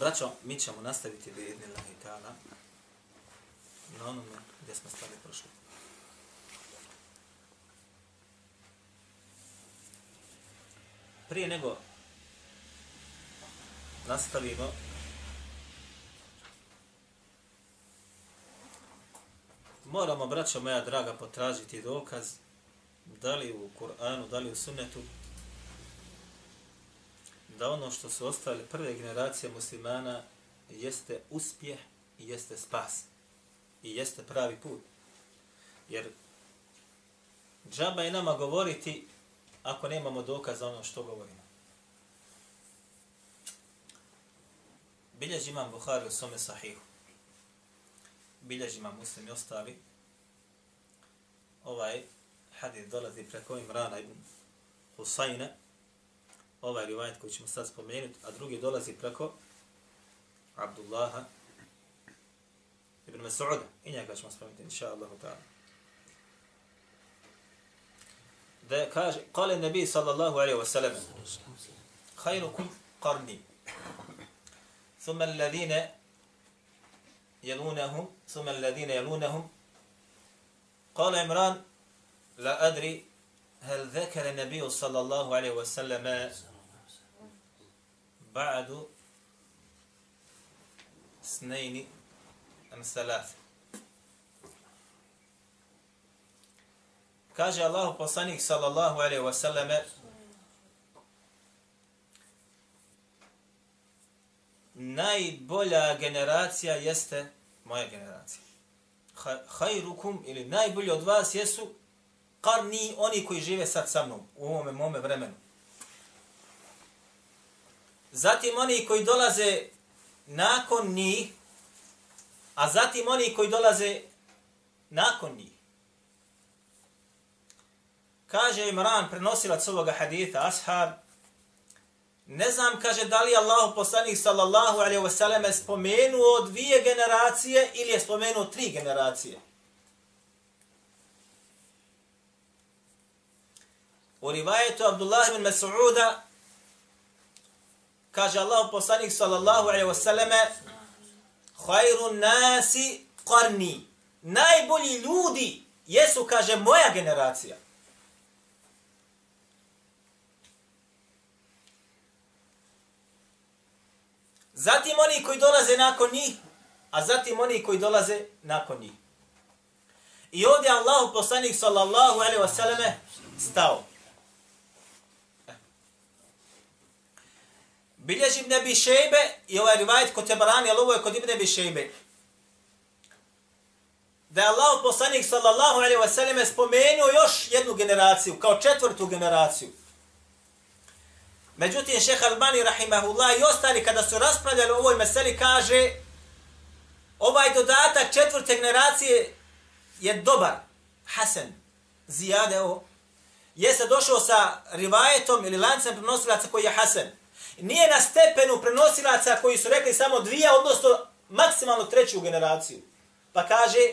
Braćo, mi ćemo nastaviti bi idni Allahi ta'ala na onome gdje smo stali prošli. Prije nego nastavimo moramo, braćo moja draga, potražiti dokaz da li u Kur'anu, da li u sunnetu da ono što su ostale prve generacije muslimana jeste uspjeh i jeste spas. I jeste pravi put. Jer džaba je nama govoriti ako nemamo dokaza ono što govorimo. Bilježi imam Buhari u svome sahihu. Bilježi imam muslim i ostali. Ovaj hadith dolazi preko Imrana ibn Husayna, ovaj rivajet koji ćemo sad spomenuti, a drugi dolazi preko Abdullaha ibn Mas'uda. I njega ćemo spomenuti, inša Allahu ta'ala. Da kaže, kale nebi sallallahu alaihi wa sallam, khayrukum qarni, ثم الذين يلونهم ثم الذين يلونهم قال عمران لا أدري هل ذكر النبي صلى الله عليه وسلم ba'du snejni am salafi. Kaže Allah poslanik sallallahu alaihi wa sallame najbolja generacija jeste moja generacija. Hajrukum ili najbolji od vas jesu karni oni koji žive sad sa mnom u ovome mome vremenu. Zatim oni koji dolaze nakon njih, a zatim oni koji dolaze nakon njih. Kaže Imran, prenosilac ovoga haditha, ashab, ne znam, kaže, da li Allah poslanik sallallahu alaihi wasallam spomenuo dvije generacije ili je spomenuo tri generacije. U rivajetu Abdullah ibn Mas'uda kaže Allah poslanik sallallahu alaihi wasallam Khairu nasi qarni. Najbolji ljudi jesu, kaže, moja generacija. Zatim oni koji dolaze nakon njih, a zatim oni koji dolaze nakon njih. I ovdje Allah poslanik sallallahu alaihi wasallam stao. Bilježi Ibn Abi Šejbe i ovaj rivajet kod Tebarani, ali ovo je kod Ibn Abi Šejbe. Da je Allah poslanik sallallahu alaihi wasallam spomenuo još jednu generaciju, kao četvrtu generaciju. Međutim, šeha Albani, rahimahullah, i ostali kada su raspravljali o ovoj meseli, kaže ovaj dodatak četvrte generacije je dobar, Hasan, zijade ovo, jeste došao sa rivajetom ili lancem prenosilaca koji je Hasan. Nije na stepenu prenosilaca koji su rekli samo dvije, odnosno maksimalno treću generaciju. Pa kaže,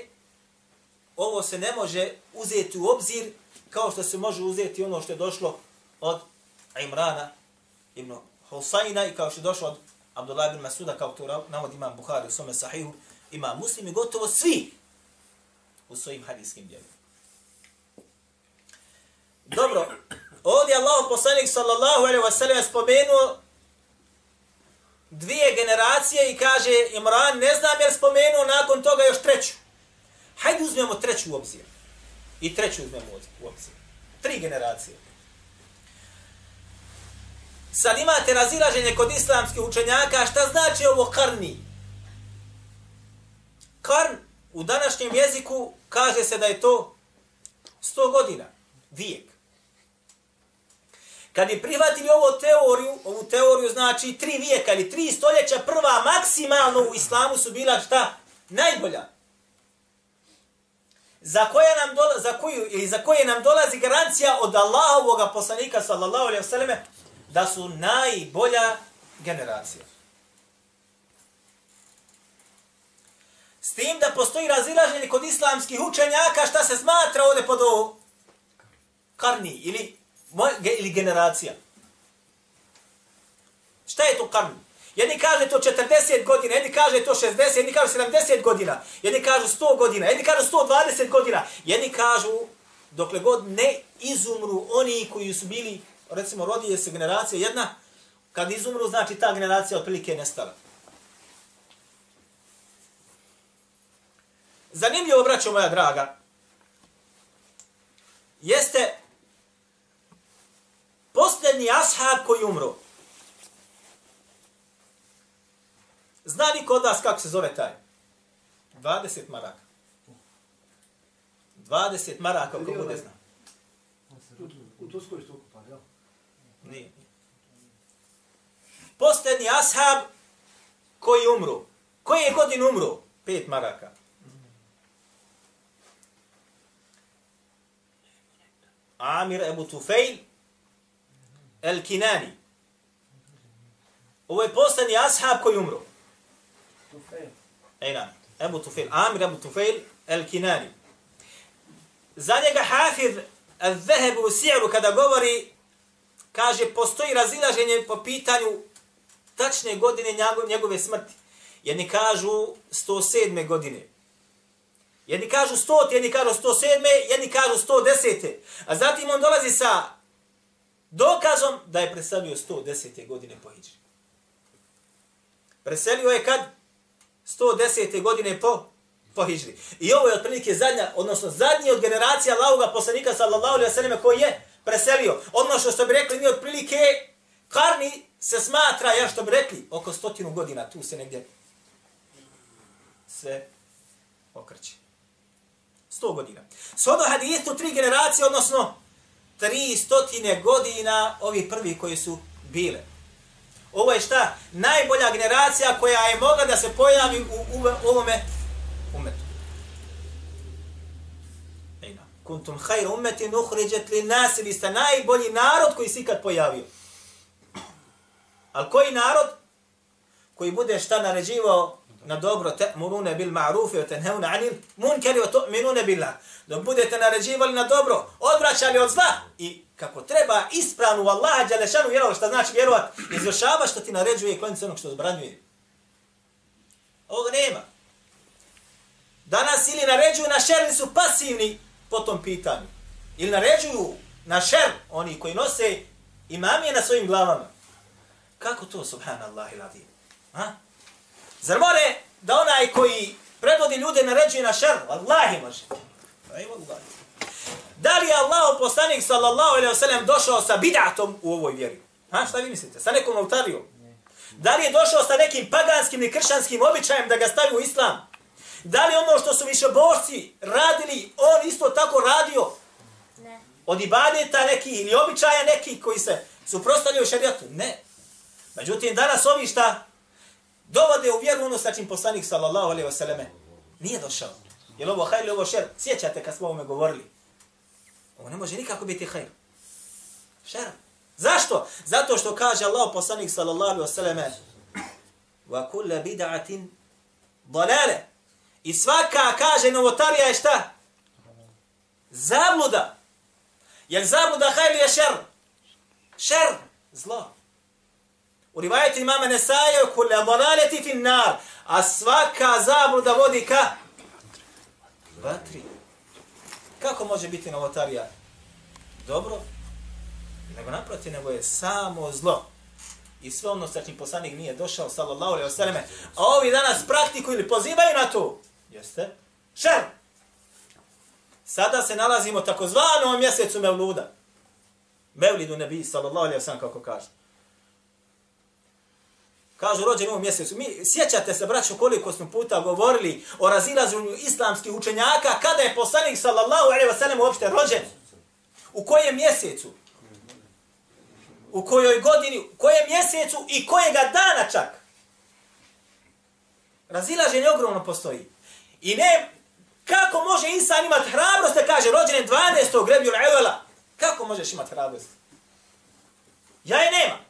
ovo se ne može uzeti u obzir kao što se može uzeti ono što je došlo od Imrana ibn Husayna i kao što je došlo od Abdullah ibn Masuda, kao to navod imam Bukhari u svome sahihu, ima muslimi gotovo svi u svojim hadijskim djelima. Dobro, ovdje Allah poslanik sallallahu alaihi wa sallam spomenuo dvije generacije i kaže Imran, ne znam jer spomenuo nakon toga još treću. Hajde uzmemo treću u obzir. I treću uzmemo u obzir. Tri generacije. Sad imate razilaženje kod islamskih učenjaka, šta znači ovo karni? Karn u današnjem jeziku kaže se da je to 100 godina, vijek. Kad bi prihvatili ovu teoriju, ovu teoriju znači tri vijeka ili tri stoljeća prva maksimalno u islamu su bila šta? Najbolja. Za koje nam dola, za koju ili za koje nam dolazi garancija od Allahovog poslanika sallallahu alejhi ve selleme da su najbolja generacija. S tim da postoji razilaženje kod islamskih učenjaka šta se smatra ovdje pod ovo karni ili, ili generacija. Šta je to karni? Jedni kaže to 40 godina, jedni kaže to 60, jedni kaže 70 godina, jedni kažu 100 godina, jedni kažu 120 godina, jedni kažu dokle god ne izumru oni koji su bili, recimo rodije se generacija jedna, kad izumru znači ta generacija otprilike nestala. Zanimljivo, braćo moja draga, jeste posljednji ashab koji umro. Zna li kod vas kako se zove taj? 20 maraka. 20 maraka, ako bude zna. U Turskoj su okupani, jel? Nije. Posljednji ashab koji umru. Koji je godin umru? 5 maraka. Amir Ebu Tufejl El Kinani. Ovo je posljednji ashab koji umru. Tufejl. Ejna, Ebu Tufejl. Amir Ebu Tufejl El Kinani. Za njega Hafiz Al-Zahebu u Si'ru kada govori, kaže, postoji razilaženje po pitanju tačne godine njegove smrti. Jedni kažu 107. godine. Jedni kažu 100, jedni kažu 107, jedni kažu 110. A zatim on dolazi sa dokazom da je preselio 110. godine po Hidžri. Preselio je kad? 110. godine po, po Hidžri. I ovo je otprilike zadnja, odnosno zadnji od generacija Allahoga poslanika sallallahu alaihi wa sallam koji je preselio. Ono što, što bi rekli mi otprilike karni se smatra, ja što bi rekli, oko stotinu godina tu se negdje sve okreće. 100 godina. Sodo hadithu tri generacije, odnosno tri stotine godina ovi prvi koji su bile. Ovo je šta? Najbolja generacija koja je mogla da se pojavi u, u, u ovome umetu. Ejna. Kuntum hajr umeti nuhriđet li nas ili ste najbolji narod koji se ikad pojavio. Ali koji narod? Koji bude šta naređivao na dobro ta'muruna bil ma'ruf wa tanhauna 'anil munkari wa tu'minuna billah. Da budete naređivali na dobro, odvraćali od zla i kako treba ispravno u Allaha dželle šanu vjerovati, šta znači vjerovati, izvršava što ti naređuje i kloniti onog što zabranjuje. Ovo nema. Danas ili naređuju na šer ili su pasivni po tom pitanju. Ili naređuju na šer oni koji nose imamije na svojim glavama. Kako to, subhanallah iladim? Ha? Zar more da onaj koji predvodi ljude naređuje na šer? Wallahi može. Aj, wallahi. Da li je Allah poslanik sallallahu alaihi wa došao sa bid'atom u ovoj vjeri? Ha, šta vi mislite? Sa nekom autarijom? Da li je došao sa nekim paganskim i kršćanskim običajem da ga stavi u islam? Da li ono što su više bošci radili, on isto tako radio? Ne. Od ibadeta neki ili običaja neki koji se suprostavljaju šarijatu? Ne. Međutim, danas ovi šta dovode u vjeru ono sa čim poslanik sallallahu alaihi wasallam nije došao. Je li ovo hajr ili ovo šer? Sjećate kad smo ovome govorili. Ovo ne može nikako biti hajr. Šer. Zašto? Zato što kaže Allah poslanik sallallahu alaihi wasallam wa kulla bid'atin dalale. I svaka kaže novotarija je šta? Zabluda. Jel zabluda hajr je šer? Šer. Zlo. U rivajetu imama Nesaje, kule dalaleti fin nar, a svaka zabluda vodi ka vatri. Kako može biti novotarija? Dobro, nego naproti, nego je samo zlo. I sve ono sa čim poslanik nije došao, sallallahu alaihi wa sallame, a ovi danas praktiku ili pozivaju na to, jeste, šer. Sada se nalazimo takozvanom mjesecu Mevluda. Mevlidu nebi, sallallahu alaihi wa sallam, kako kaže. Kažu rođen u mjesecu. Mi sjećate se, braćo, koliko smo puta govorili o razilaženju islamskih učenjaka kada je poslanik sallallahu alejhi ve sellem uopšte rođen. U kojem mjesecu? u kojoj godini, u kojem mjesecu i kojega dana čak. Razilaženje ogromno postoji. I ne, kako može insan imati hrabrost da kaže rođen 12. grebju Evela? Kako možeš imati hrabrost? Ja je nema.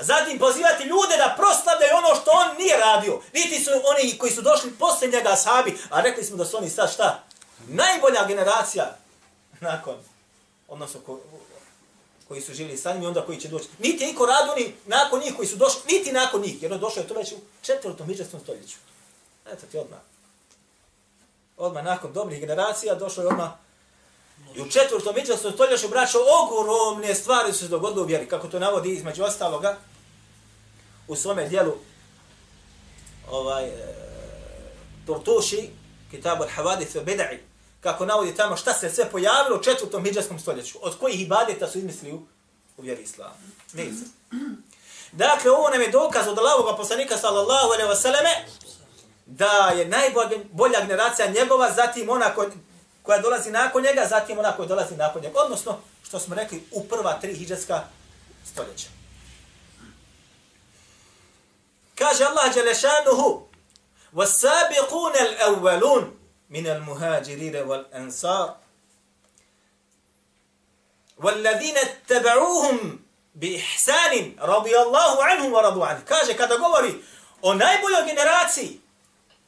A zatim pozivati ljude da proslavljaju ono što on nije radio. Niti su oni koji su došli posle njega sahabi, a rekli smo da su oni sad šta? Najbolja generacija nakon, odnosno ko, koji su živjeli sa njim i onda koji će doći. Niti niko radi oni nakon njih koji su došli, niti nakon njih, jer on došao je to već u četvrtom hiđarskom stoljeću. Eto ti odmah. Odmah nakon dobrih generacija došao je odmah I u četvrtom hiđarskom stoljeću braćo ogromne stvari su se dogodile u vjeri. Kako to navodi između ostaloga u svome dijelu ovaj, e, Tortuši, Kitabu al-Havadith u Bida'i, kako navodi tamo šta se sve pojavilo u četvrtom hijđarskom stoljeću, od kojih ibadeta su izmislili u, u vjeri islama. Ne Dakle, ovo nam je dokaz od Allahoga poslanika sallallahu alaihi ve selleme da je najbolja generacija njegova, zatim ona koja dolazi nakon njega, zatim ona koja dolazi nakon njega. Odnosno, što smo rekli, u prva tri hijđarska stoljeća. Kaže Allah Đelešanuhu, وَالسَّابِقُونَ الْأَوَّلُونَ مِنَ الْمُهَاجِرِينَ وَالْأَنصَارِ وَالَّذِينَ اتَّبَعُوهُمْ بِإِحْسَانٍ رَضِيَ اللَّهُ عَنْهُمْ وَرَضُوا عَنْهُ Kaže, kada govori o najboljoj generaciji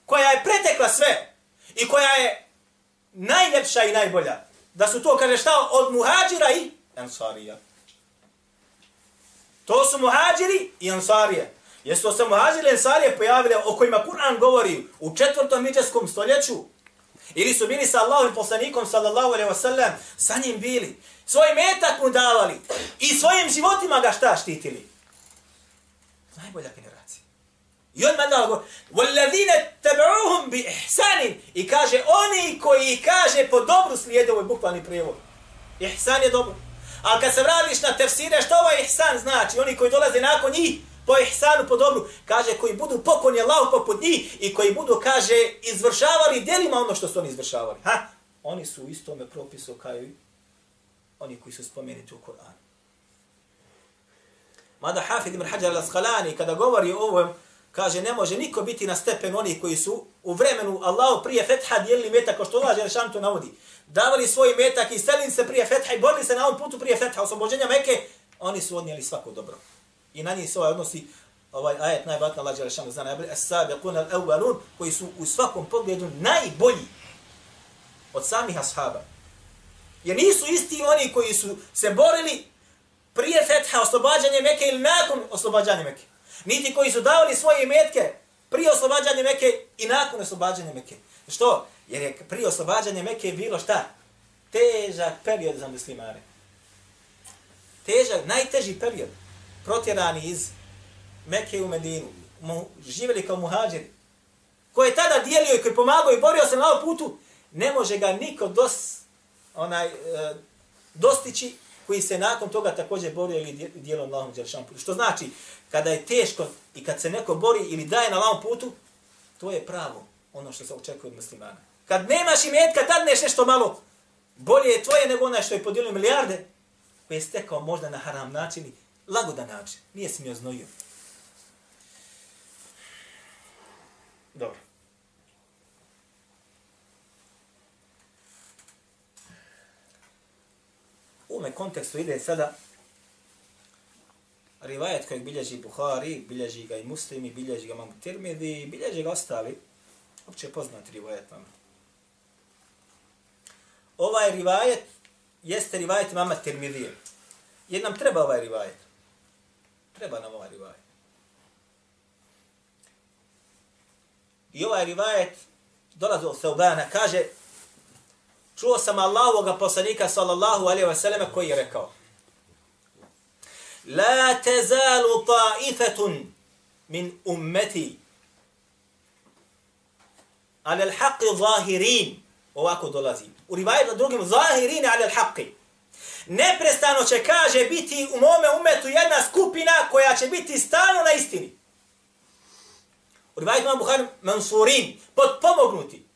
koja je pretekla sve i koja je najljepša i najbolja. Da su to, kaže šta, od muhađira i ansarija. To su muhađiri i ansarije. Jesu to se muhađiri i ansarije pojavile o kojima Kur'an govori u četvrtom miđarskom stoljeću? Ili su bili sa Allahom poslanikom, sallallahu alaihi wa sallam, sa njim bili. Svoj metak mu davali i svojim životima ga šta štitili? Najbolja generacija. I on mandala govori, وَالَّذِينَ تَبْعُوهُمْ بِإِحْسَانٍ I kaže, oni koji kaže po dobru slijede, ovo je bukvalni prijevod. Ihsan je dobro. Ali kad se vradiš na tefsire, što ovaj ihsan znači? Oni koji dolaze nakon njih, po ihsanu, po dobru, kaže, koji budu pokorni Allahu poput njih i koji budu, kaže, izvršavali djelima ono što su oni izvršavali. Ha? Oni su u istome propisu kao i oni koji su spomenuti u Koranu. Mada Hafid ibn Hajar al-Asqalani, kada govori o ovom, kaže ne može niko biti na stepen onih koji su u vremenu Allahu prije fetha dijelili metak, kao što Allah Želešan to navodi. Davali svoj metak i stelili se prije fetha i borili se na ovom putu prije fetha, oslobođenja Meke, oni su odnijeli svako dobro. I na njih se ovaj odnosi ovaj ajet najbatna Allah Đelešanu zna najbolji, as-sabiqun al-awwalun, koji su u svakom pogledu najbolji od samih ashaba. Jer nisu isti oni koji su se borili prije fetha oslobađanje Meke ili nakon oslobađanja Meke niti koji su davali svoje imetke prije oslobađanja Mekke i nakon oslobađanja Mekke. Što? Jer je prije oslobađanja Mekke bilo šta? Težak period za muslimane. Težak, najteži period. Protjerani iz Mekke u Medinu. Mu, živjeli kao muhađiri. Ko je tada dijelio i koji pomagao i borio se na ovom putu, ne može ga niko dos, onaj, e, dostići koji se nakon toga također borio ili dijelom Allahom Đelšanu putu. Što znači, kada je teško i kad se neko bori ili daje na Allahom putu, to je pravo ono što se očekuje od muslimana. Kad nemaš imetka, tad neš nešto malo, bolje je tvoje nego onaj što je podijelio milijarde, koje je stekao možda na haram način, lagodan način, nije se mi oznojio. Dobro. U ovome kontekstu ide sada rivajet kojeg bilježi Buhari, bilježi ga i muslimi, bilježi ga mamu Tirmidhi, bilježi ga ostali, opće poznat rivajet vam. Ovaj rivajet jeste rivajet mama Tirmidhije. Jer nam treba ovaj rivajet. Treba nam ovaj rivajet. I ovaj rivajet dolazi od Seubana, kaže čuo sam Allahovog poslanika sallallahu alejhi ve sallam koji je rekao La tezalu ta'ifetun min ummati ala al haqi zahirin. Ovako dolazi. U rivajetu drugim zahirin ala al haqi neprestano će kaže biti u mome umetu jedna skupina koja će biti stalno na istini u rivajetu imam Buhari mansurin podpomognuti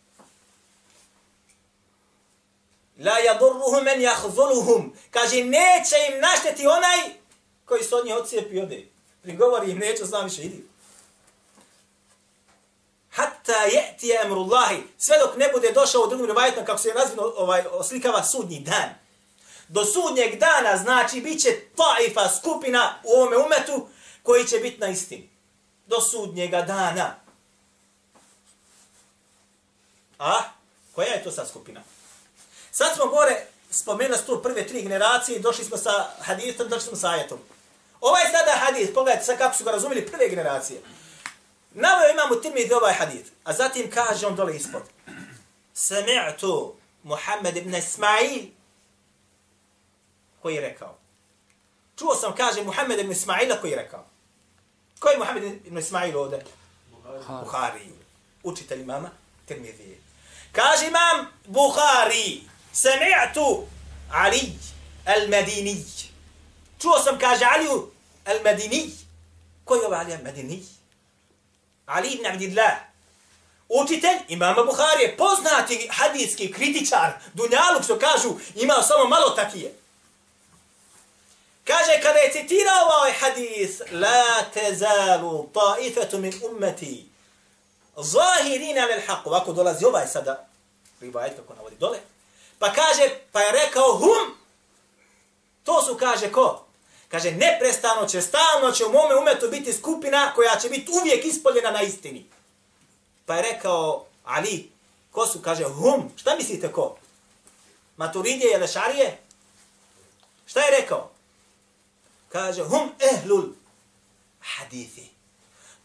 La yadurruhum men yahzuluhum. Kaže, neće im našteti onaj koji se od njih ocijepi ode. Prigovori im, neću znam više, idi. Hatta je'ti emrullahi. Sve dok ne bude došao u drugim rivajetom, kako se razvino ovaj, oslikava sudnji dan. Do sudnjeg dana, znači, bit će taifa skupina u ovome umetu koji će biti na istini. Do sudnjega dana. A? Koja je to sad skupina? Sad smo gore spomenuli tu prve tri generacije i došli smo sa hadithom, došli smo sa ajetom. Ovaj sada hadith, pogledajte sad kako su ga razumili prve generacije. Navio imamo tirmidhi ovaj hadith, a zatim kaže on dole ispod. Sami'tu Muhammed ibn Ismail koji je rekao. Čuo sam, kaže, Muhammed ibn Ismaila koji je rekao. Ko je Muhammed ibn Ismail ovdje? Buhari. Učitelj imama Tirmidhi. Kaže imam Buhari. Sami'tu Ali al-Madini. Čuo sam, kaže Aliju al-Madini. Ko je ovaj Ali al-Madini? Ali ibn Abdillah. Učitelj imama Buharije, poznati hadijski kritičar, dunjaluk što kažu, imao samo malo takije. Kaže, kada je citirao ovaj hadis, la tezalu taifetu min ummeti, zahirina lil haqu, ovako dolazi ovaj sada, rivajet kako navodi dole, pa kaže, pa je rekao hum, to su, kaže, ko? Kaže, neprestano će, stalno će u mome umetu biti skupina koja će biti uvijek ispoljena na istini. Pa je rekao Ali, ko su? Kaže, hum, šta mislite ko? Maturidije ili Lešarije? Šta je rekao? Kaže, hum ehlul hadithi.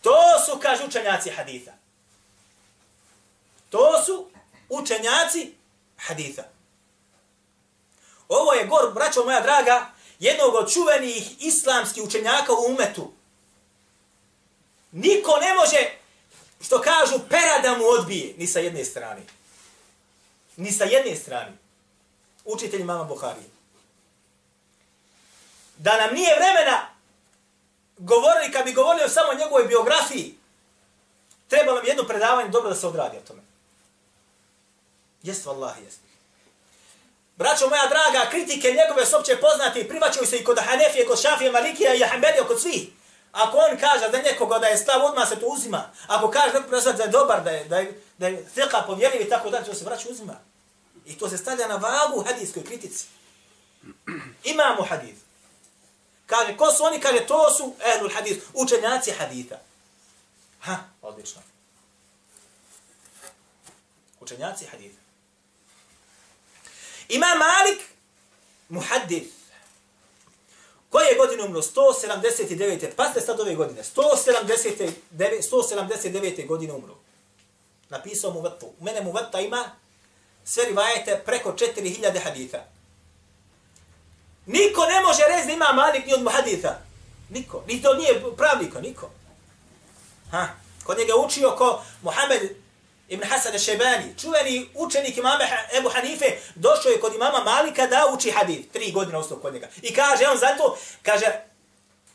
To su, kaže, učenjaci haditha. To su učenjaci haditha. Ovo je gor, braćo moja draga, jednog od čuvenih islamskih učenjaka u umetu. Niko ne može, što kažu, pera da mu odbije, ni sa jedne strane. Ni sa jedne strane. Učitelj mama Buharije. Da nam nije vremena govorili, kad bi govorili o samo njegovoj biografiji, trebalo bi jedno predavanje dobro da se odradi o tome. Jest, vallahi, jest. Braćo moja draga, kritike njegove su opće poznati, privaćaju se i kod Hanefije, kod Šafije, Malikija i Ahmedija, kod svih. Ako on kaže da nekoga da je slav, odmah se to uzima. Ako kaže neko da je dobar, da je, da je, da je thika povjerljiv i tako da, to se vraća uzima. I to se stavlja na vagu u hadijskoj kritici. Imamo hadith. Kaže, ko su oni? Kaže, to su ehlul hadith, učenjaci haditha. Ha, odlično. Učenjaci haditha. Ima Malik, muhaddith. Koje godine umro? 179. Pa ste sad ove godine. 179. 179. godine umro. Napisao mu vatu. U mene mu vata ima sve rivajete preko 4000 haditha. Niko ne može reći da ima Malik ni od muhaditha. Niko. Ni to nije pravnika, Niko. Ha. Kod njega učio ko Muhammed Ibn Hasan al-Shebani, čuveni učenik imama Ebu Hanife, došao je kod imama Malika da uči hadith. Tri godine ostao kod njega. I kaže, on zato, kaže,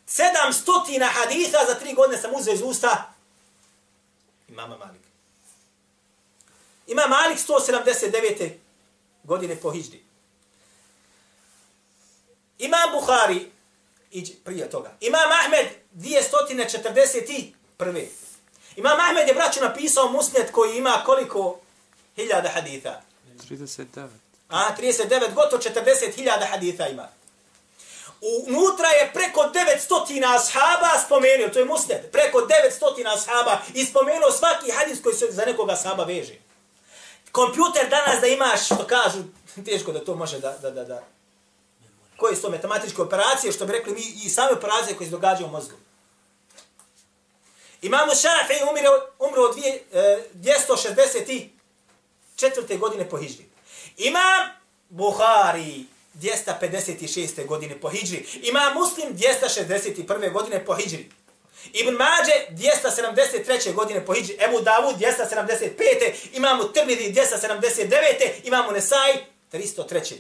sedam stotina haditha za tri godine sam uzeo iz usta imama Malika. Ima Malik 179. godine po hijđdi. Imam Buhari, iđe prije toga. Imam Ahmed 241. Imam Ahmed je braću napisao musnet koji ima koliko hiljada haditha? 39. A, 39, gotovo 40 hiljada haditha ima. Unutra je preko 900 ashaba spomenuo, to je musnet, preko 900 ashaba i spomenuo svaki hadis koji se za nekoga ashaba veže. Kompjuter danas da imaš, što kažu, teško da to može da, da, da, da. Koje su to matematičke operacije, što bi rekli mi, i same operacije koje se događaju u mozgu. Imamo Šafi umre, umre od dvije, e, 264. godine po hijđri. Imam Buhari 256. godine po hijđri. Imam Muslim 261. godine po hijđri. Ibn Mađe 273. godine po Hidži, Ebu Davud 275. Imamo Tirmidhi 279. Imamo Nesai 303.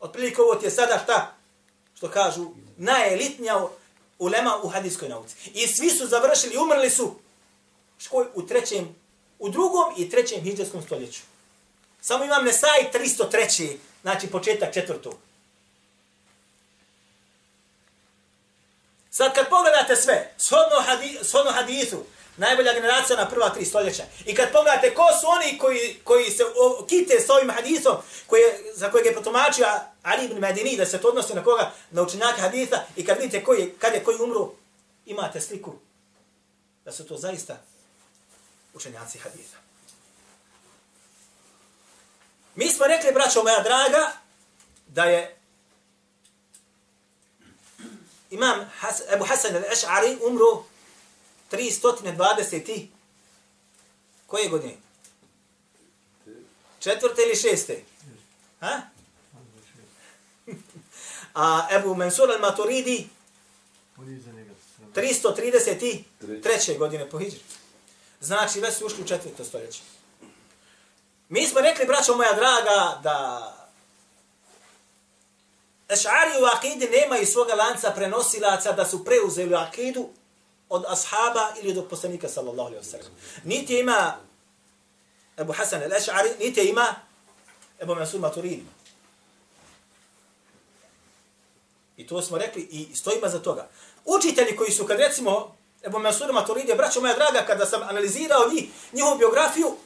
Otprilike ovo ti je sada šta? Što kažu, najelitnija ulema u hadijskoj nauci. I svi su završili, umrli su škoj u trećem, u drugom i trećem hijđarskom stoljeću. Samo imam Nesaj 303. Znači početak četvrtog. Sad kad pogledate sve, shodno, hadi, shodno hadithu, najbolja generacija na prva tri stoljeća. I kad pogledate ko su oni koji, koji se o, kite s ovim hadisom koje, za kojeg je protumačio Ali ibn Medini, da se to odnosi na koga, na učenjaka haditha, i kad vidite koji, kad je koji umru, imate sliku da su to zaista učenjaci haditha. Mi smo rekli, braćo moja draga, da je imam Has Ebu Hasan al-Eš'ari umro 320. i koje godine? Četvrte ili šeste? Ha? A Ebu Mansur al-Maturidi 333. godine po Hidžri. Znači, već su ušli u četvrto stoljeće. Mi smo rekli, braćo moja draga, da Eš'ari u akidi nemaju svoga lanca prenosilaca da su preuzeli akidu od ashaba ili od poslanika sallallahu alaihi wasallam. Niti ima Ebu Hasan al-Ash'ari, niti ima Ebu Mansur Maturidi. I to smo rekli i stojimo za toga. Učitelji koji su, kad recimo, Ebu Mansur Maturidi, braćo moja draga, kada sam analizirao njih, njihovu biografiju,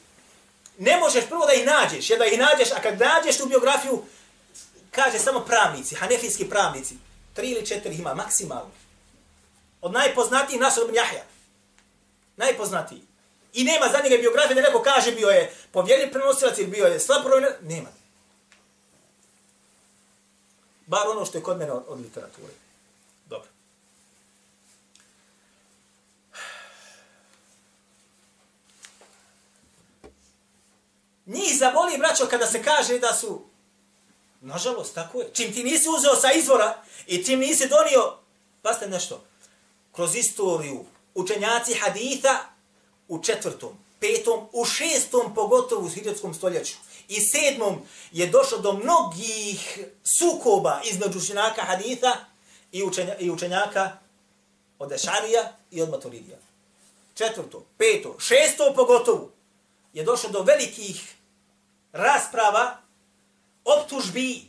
ne možeš prvo da ih nađeš, jer da ih nađeš, a kad nađeš tu biografiju, kaže samo pravnici, hanefijski pravnici, tri ili četiri ima, maksimalno. Od najpoznatijih Nasr ibn Jahja. Najpoznatiji. I nema za njega biografije da neko kaže bio je povjerljiv prenosilac ili bio je slab prenosilac. Nema. Bar ono što je kod mene od, od literature. Dobro. Njih zaboli, braćo, kada se kaže da su, nažalost, tako je, čim ti nisi uzeo sa izvora i čim nisi donio, paste nešto, kroz istoriju, učenjaci haditha u četvrtom, petom, u šestom, pogotovo u hiljetskom stoljeću, i sedmom je došlo do mnogih sukoba između učenjaka haditha i, učenja, i učenjaka od Ešarija i od Maturidija. Četvrto, peto, šesto pogotovo je došlo do velikih rasprava, optužbi,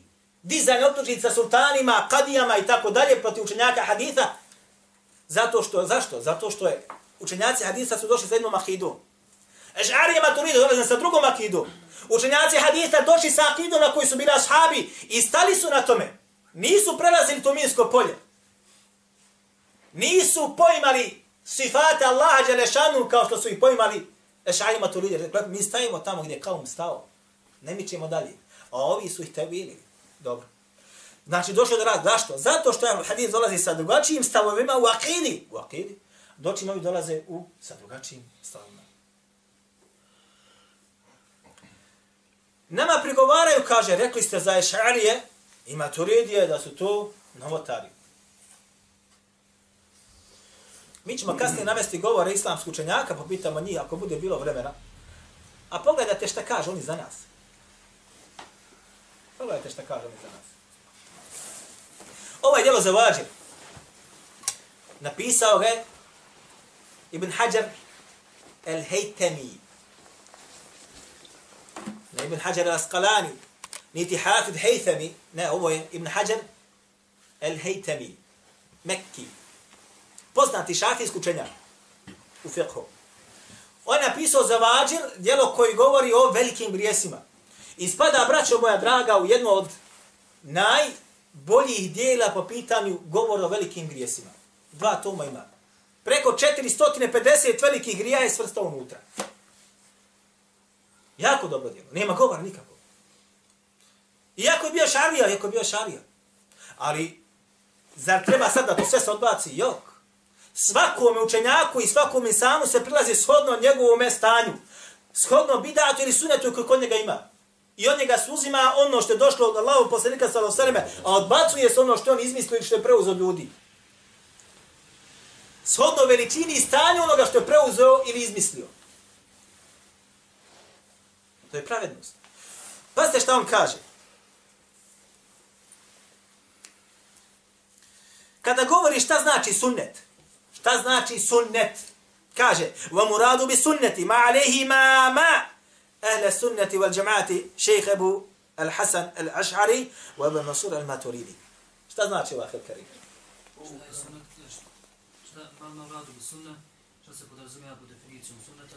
dizanje optužnica sultanima, kadijama i tako dalje protiv učenjaka haditha. Zato što, zašto? Zato što je učenjaci hadisa su došli sa jednom akidom. Eš'arije maturidu dolaze sa drugom akidom. Učenjaci hadisa došli sa akidom na koji su bili ashabi i stali su na tome. Nisu prelazili to minsko polje. Nisu pojmali sifate Allaha Đelešanu kao što su ih pojmali Eš'arije maturidu. Mi stajimo tamo gdje kaum stao. Ne mi ćemo dalje. A ovi su ih tebili. Dobro. Znači, došlo do raz. Zašto? Zato što je Hadis dolazi sa drugačijim stavovima u akidi. U akidi. Doći ovi dolaze u sa drugačijim stavovima. Nama prigovaraju, kaže, rekli ste za Ešarije i Maturidije da su to novotari. Mi ćemo kasnije navesti govore islamskih učenjaka, pa pitamo njih ako bude bilo vremena. A pogledajte šta kažu oni za nas. Pogledajte šta kažu oni za nas. Ovaj djelo za vađer. Napisao ga Ibn Hajar el-Hejtemi. Ne Ibn Hajar al-Asqalani. Niti Hafid Hejtemi. Ne, ovo je Ibn Hajar el-Hejtemi. Mekki. Poznati šafijski učenjak u fiqhu. On je napisao za vađir djelo koji govori o velikim grijesima. I spada, braćo moja draga, u jedno od naj boljih dijela po pitanju govora o velikim grijesima. Dva toma ima. Preko 450 velikih grija je svrstao unutra. Jako dobro djelo. Nema govora nikako. Iako je bio šarija, iako je bio šarija. Ali, zar treba sad da to sve se odbaci? Jok. Svakome učenjaku i svakome samu se prilazi shodno njegovom stanju. Shodno bidatu ili sunetu koji kod njega ima. I od njega se uzima ono što je došlo od Allahov poslanika sallallahu alejhi ve a odbacuje se ono što on izmislio i što je preuzeo od ljudi. Shodno veličini i stanju onoga što je preuzeo ili izmislio. To je pravednost. Pazite šta on kaže. Kada govori šta znači sunnet, šta znači sunnet, kaže, wa muradu bi sunneti, ma alehi ma ma, أهل السنة والجماعة شيخ أبو الحسن الأشعري وأبو منصور الماتوريدي Šta znači ovakav karim? Šta se podrazumijeva po definicijom sunneta?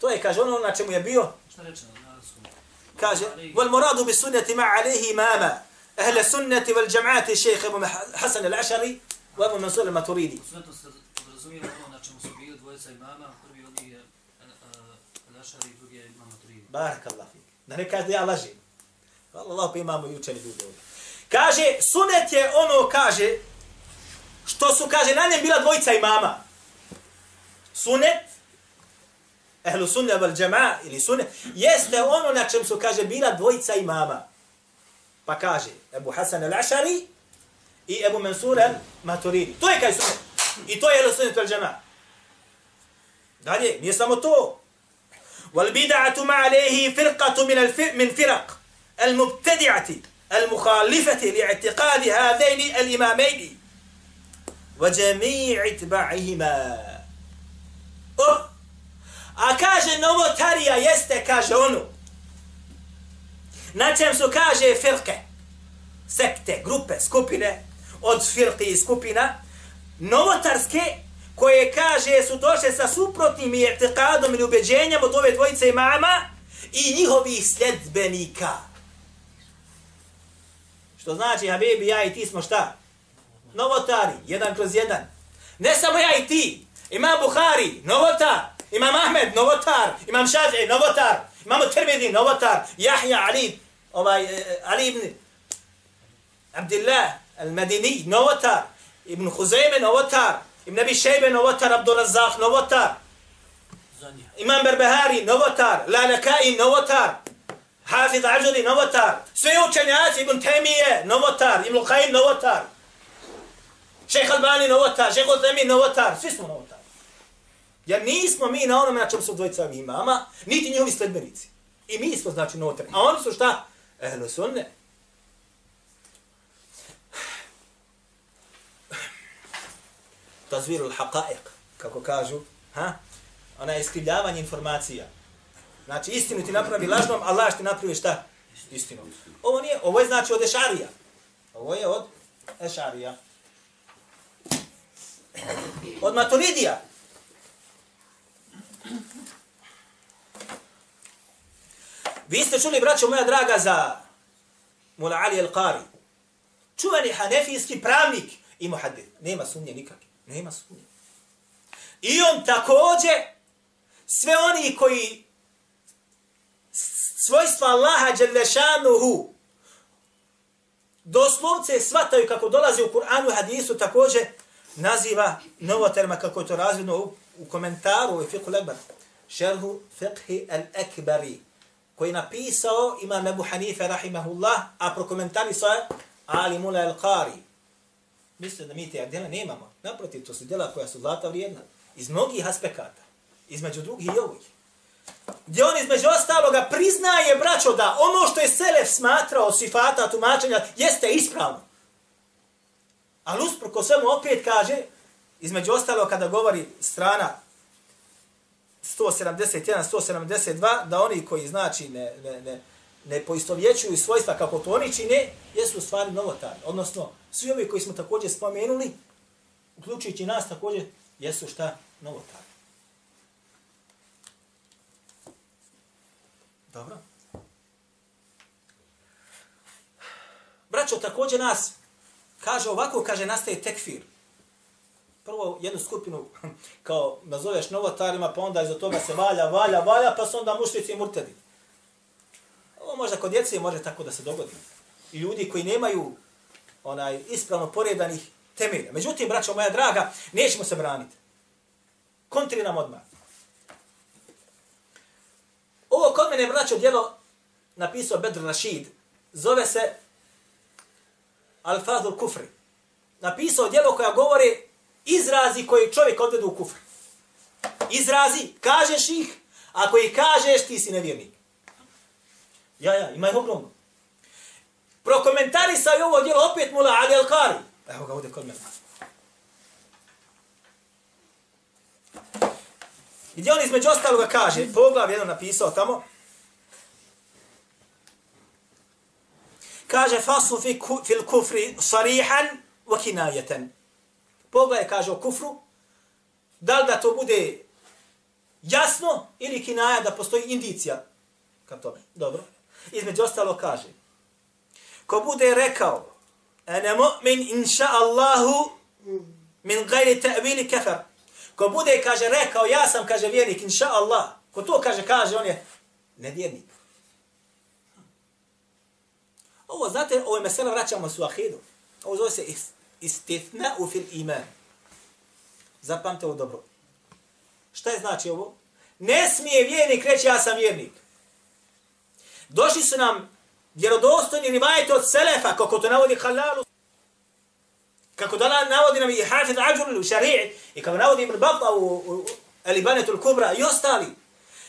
To je, kaže, ono na čemu je bio, Šta reče na arabskom? kaže, wal muradu bi sunnati ma alayhi imama, ahla sunnati wal jama'ati shaykh Abu Hasan al-Ash'ari wa Abu Mansur al-Maturidi. Po sunnetu se podrazumijeva ono na čemu su bili dvojica imama, prvi od njih je Al-Ashari, drugi Barak Allah fik. Da ne kaže da ja lažim. Hvala Allah pa imamo i učeni ljudi ovdje. Kaže, sunet je ono, kaže, što su, kaže, na njem bila dvojica imama. Sunet, ehlu sunne val džema, ili sunet, jeste ono na čem su, kaže, bila dvojica imama. Pa kaže, Ebu Hasan al-Ašari i Ebu Mansur al-Maturidi. To je kaj sunet. I to je ehlu sunnet val džema. Dalje, nije samo to. والبدعة ما عليه فرقة من من فرق المبتدعة المخالفة لاعتقاد هذين الإمامين وجميع اتباعهما. أكاج نومو تاريا يستكاج أونو. Načem su kaže firke, sekte, grupe, skupine, od فرقة i skupina, novotarske koje kaže su došle sa suprotnim etikadom ili ubeđenjem od ove dvojice imama i njihovih sljedbenika. Što znači, Habibi, ja i ti smo šta? Novotari, jedan kroz jedan. Ne samo ja i ti. Imam Buhari, novotar. Imam Ahmed, novotar. Imam Šafi, novotar. Imam Tirmidhi, novotar. Jahja, Ali, ovaj, eh, Ali ibn Abdillah, al-Madini, novotar. Ibn Huzeyme, novotar. Ibn Abi Shaybe, novotar. Abdurazak, novotar. Imam Berbehari, novotar. Lalakai, novotar. Hafiz Ažuri, novotar. Sve učenjaci, Ibn Temije, novotar. Ibn Lukaim, novotar. Šejh Albani, novotar. Šejh Uthemi, novotar. Svi smo novotar. Jer nismo mi na onome na čem su dvojica imama, niti njihovi sledbenici. I mi smo, znači, novotar. A oni su šta? Ehlu sunne. Tazvirul haqaiq, kako kažu. Ha? Ona je iskrivljavanje informacija. Znači, istinu ti napravi lažnom, a laž ti napravi šta? Istinom. Ovo nije, ovo je znači od Ešarija. Ovo je od Ešarija. Od Maturidija. Vi ste čuli, braćo moja draga, za Mula Ali El-Qari. Čuveni hanefijski pravnik i muhaddith. Nema sumnje nikakve. Nema sumnje. I on takođe, sve oni koji svojstva Allaha Đerlešanuhu doslovce svataju kako dolazi u Kur'anu i hadisu takođe naziva novoterma kako je to razvidno u, u komentaru u fiqhu l-akbar. Šerhu fiqhi al-akbari koji je napisao imam Abu Hanife rahimahullah, a prokomentarisao je Ali Mula al-Qari misle da mi te djela nemamo. Naprotiv, to su djela koja su zlata vrijedna. Iz mnogih aspekata. Između drugih i ovih. Gdje on između ostaloga priznaje, braćo, da ono što je Selef smatrao sifata tumačenja jeste ispravno. Ali usprko svemu opet kaže, između ostalo kada govori strana 171, 172, da oni koji znači ne, ne, ne, ne poistovjećuju svojstva kako to oni čine, jesu u stvari novotari. Odnosno, svi ovi koji smo također spomenuli, uključujući nas također, jesu šta? Novotari. Dobro. Braćo, također nas, kaže ovako, kaže, nastaje tekfir. Prvo jednu skupinu, kao nazoveš novotarima, pa onda iza toga se valja, valja, valja, pa su onda mušlici i murtedi. Ovo možda kod djece može tako da se dogodi. I ljudi koji nemaju onaj ispravno poredanih temelja. Međutim, braćo moja draga, nećemo se braniti. Kontri nam odmah. Ovo kod mene, braćo, djelo napisao Bedr Rashid. Zove se Al-Fadul Kufri. Napisao djelo koja govori izrazi koji čovjek odvedu u kufr. Izrazi, kažeš ih, ako ih kažeš, ti si nevjernik. Ja, ja, ima ih ogromno. Prokomentari sa ovo djelo opet Mula Ali Al-Kari. Evo ga ovdje kod mene. Gdje on između ostaloga kaže, poglav jedan napisao tamo, kaže faslu fi ku, fil kufri sarihan wa kinajeten. Poglav je kaže o kufru, da li da to bude jasno ili kinaja da postoji indicija ka tome. Dobro. Između ostalo kaže, ko bude rekao, ene mu'min inša Allahu min gajri ta'vili kefar. Ko bude, kaže, rekao, ja sam, kaže, vjernik, inša Allah. Ko to kaže, kaže, on je nevjernik. Ovo, znate, ovo je mesela, vraćamo su ahidu. Ovo zove se istithna u fil iman. Zapamte ovo dobro. Šta je znači ovo? Ne smije vjernik reći ja sam vjernik. Došli su nam vjerodostojni rivajete od Selefa, kako to navodi Halalu. Kako da navodi nam i Hafid Ađur u šari'i, i kako navodi Ibn Bata u, u Elibanetul Kubra i ostali,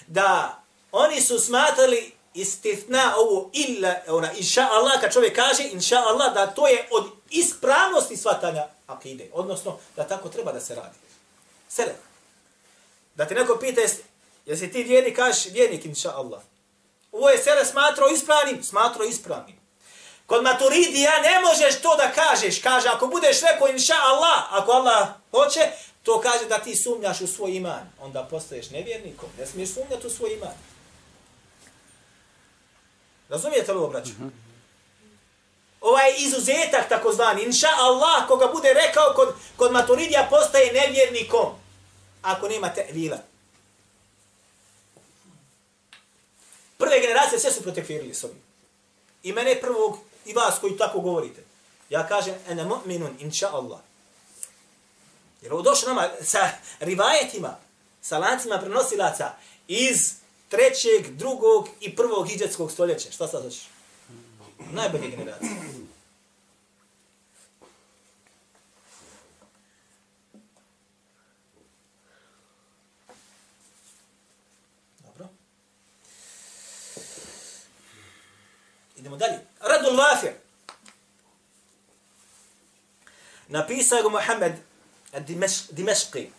da oni su smatrali istitna ovo illa, ona, inša Allah, kad čovjek kaže inša Allah, da to je od ispravnosti svatanja akide, odnosno da tako treba da se radi. Selef. Da te neko pita, jesi ti vjernik, kažeš vjernik, inša Allah. Ovo je sele smatrao ispravnim, smatrao ispravnim. Kod maturidija ne možeš to da kažeš. Kaže, ako budeš rekao inša Allah, ako Allah hoće, to kaže da ti sumnjaš u svoj iman. Onda postaješ nevjernikom. Ne smiješ sumnjati u svoj iman. Razumijete li ovo, braću? Mm -hmm. Ovaj izuzetak, takozvani, inša Allah, koga bude rekao kod, kod maturidija, postaje nevjernikom. Ako nema vila. Prve generacije sve su protekfirili s ovim. I mene prvog, i vas koji tako govorite. Ja kažem, ene mu'minun, inša Allah. Jer ovo došlo nama sa rivajetima, sa lancima prenosilaca iz trećeg, drugog i prvog hijđetskog stoljeća. Šta sad hoćeš? Najbolje generacije. Dobro. Idemo dalje. Radul Vafir. Napisao ga Mohamed Dimeški,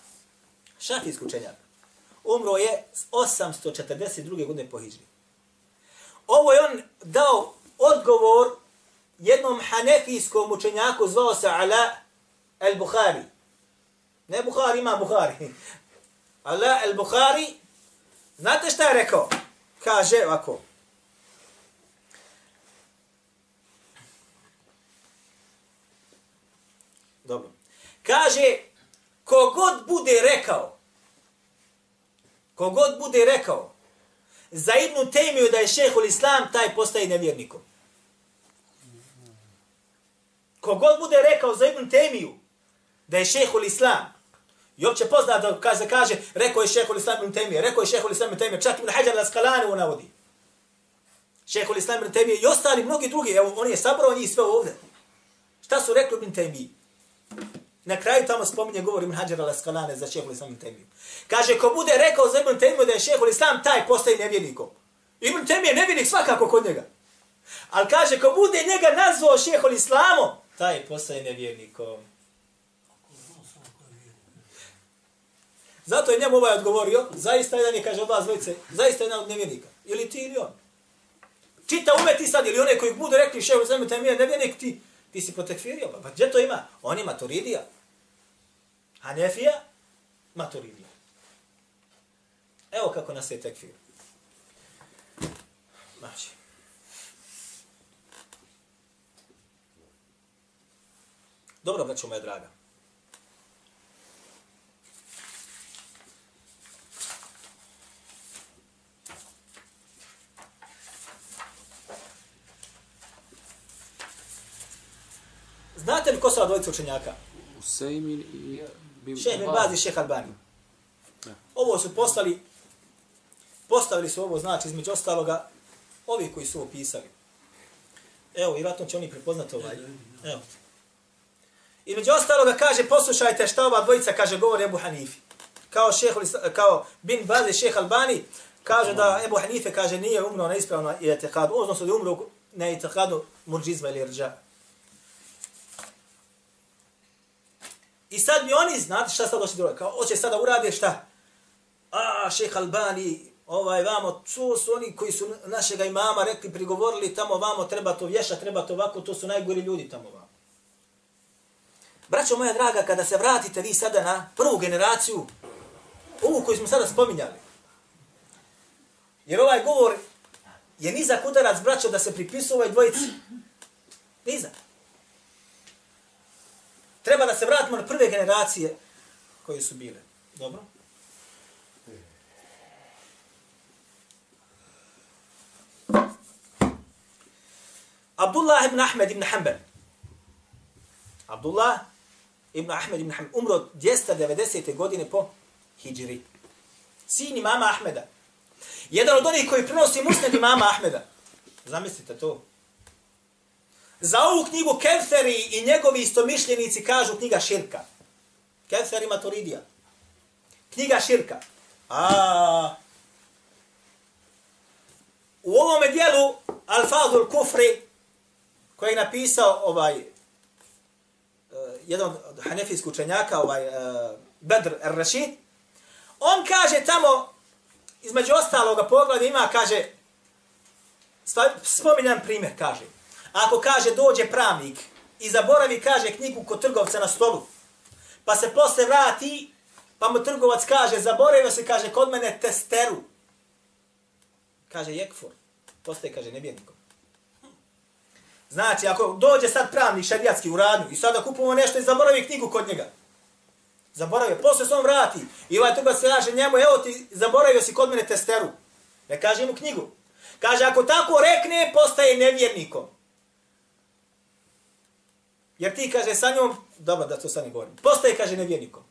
šafijski učenjak. Umro je 842. godine po Hidžri. Ovo je on dao odgovor jednom hanefijskom učenjaku zvao se Ala el-Bukhari. Ne Bukhari, ima Bukhari. Ala el-Bukhari, znate šta je rekao? Kaže ovako. Dobro. Kaže, kogod bude rekao, kogod bude rekao, za Ibnu Tejmiju da je šehol Islam, taj postaje nevjernikom. Kogod bude rekao za Ibnu Tejmiju da je šehol Islam, i opće pozna da kaže, kaže, rekao je šehol Islam Ibn Tejmije, rekao je šehol Islam Ibn Tejmije, čak Ibn Hajar Laskalani on navodi. Šehol Islam Ibn Tejmije i ostali mnogi drugi, evo, on je sabrao njih sve ovdje. Šta su rekli Ibn Tejmiji? Na kraju tamo spominje govor Ibn Hajar al-Asqalani za šehhul Islam Ibn Temiju. Kaže, ko bude rekao za Ibn Temiju da je šehhul Islam, taj postaje nevjernikom. Ibn Temiju je nevjernik svakako kod njega. Ali kaže, ko bude njega nazvao šehhul Islamom, taj postaje nevjernikom. Zato je njemu ovaj odgovorio, zaista jedan je, kaže od vas dvojice, zaista jedan od nevjernika. Ili ti ili on. Čita ume ti sad, ili one koji budu rekli šehhul Islam Ibn Temiju je nevjernik, ti, ti si potekfirio, pa, pa gdje to ima? On ima maturidija. Hanefija, maturidija. Evo kako nas je tekfir. Znači. Dobro, braću moja draga. Znate li ko su dvojica učenjaka? Usejmin i... Šeh bin Baz i Šeh Albani. Ovo su postali, postavili su ovo, znači, između ostaloga, ovi koji su opisali. Evo, vjerojatno će oni prepoznati ovaj. Evo. Između ostaloga kaže, poslušajte šta ova dvojica kaže, govori Ebu Hanifi. Kao, šeho, kao bin Baz i Šeh Albani, kaže da Ebu Hanife, kaže, nije umro na ispravno etekadu, odnosno da je umro na etekadu murđizma ili rđa. I sad mi oni, znate šta sad došli drugo, kao, hoće sada urade šta? A, šeh Albani, ovaj vamo, to su oni koji su našega imama rekli, prigovorili tamo vamo, treba to vješa, treba to ovako, to su najgori ljudi tamo vamo. Braćo moja draga, kada se vratite vi sada na prvu generaciju, ovu koju smo sada spominjali, jer ovaj govor je nizak udarac, braćo, da se pripisu ovoj dvojici. Nizak. Treba da se vratimo na prve generacije koje su bile. Dobro? Abdullah ibn Ahmed ibn Hanbal. Abdullah ibn Ahmed ibn Hanbal umro 290. godine po Hidžri. Sin imama Ahmeda. Jedan od onih koji prenosi musned imama Ahmeda. Zamislite to. Za ovu knjigu Keferi i njegovi istomišljenici kažu knjiga Širka. Keferi Maturidija. Knjiga Širka. A, u ovome dijelu Al-Fadul Kufri koji je napisao ovaj uh, jedan od hanefijskih učenjaka, ovaj e, uh, Badr al-Rashid, on kaže tamo, između ostaloga pogleda ima, kaže, spominjan primjer, kaže, ako kaže dođe pravnik i zaboravi, kaže, knjigu kod trgovca na stolu, pa se posle vrati, pa mu trgovac kaže, zaboravio se, kaže, kod mene testeru. Kaže, jekfor. Postaje, kaže, nebjednikom. Znači, ako dođe sad pravnik šarijatski u radnju i sada kupimo nešto i zaboravi knjigu kod njega. Zaboravio, posle se on vrati. I ovaj trgovac se kaže njemu, evo ti, zaboravio si kod mene testeru. Ne kaže mu knjigu. Kaže, ako tako rekne, postaje nevjernikom. Jer ti, kaže, sa njom, dobro da to sad ne govorim, postaje, kaže, nevjernikom.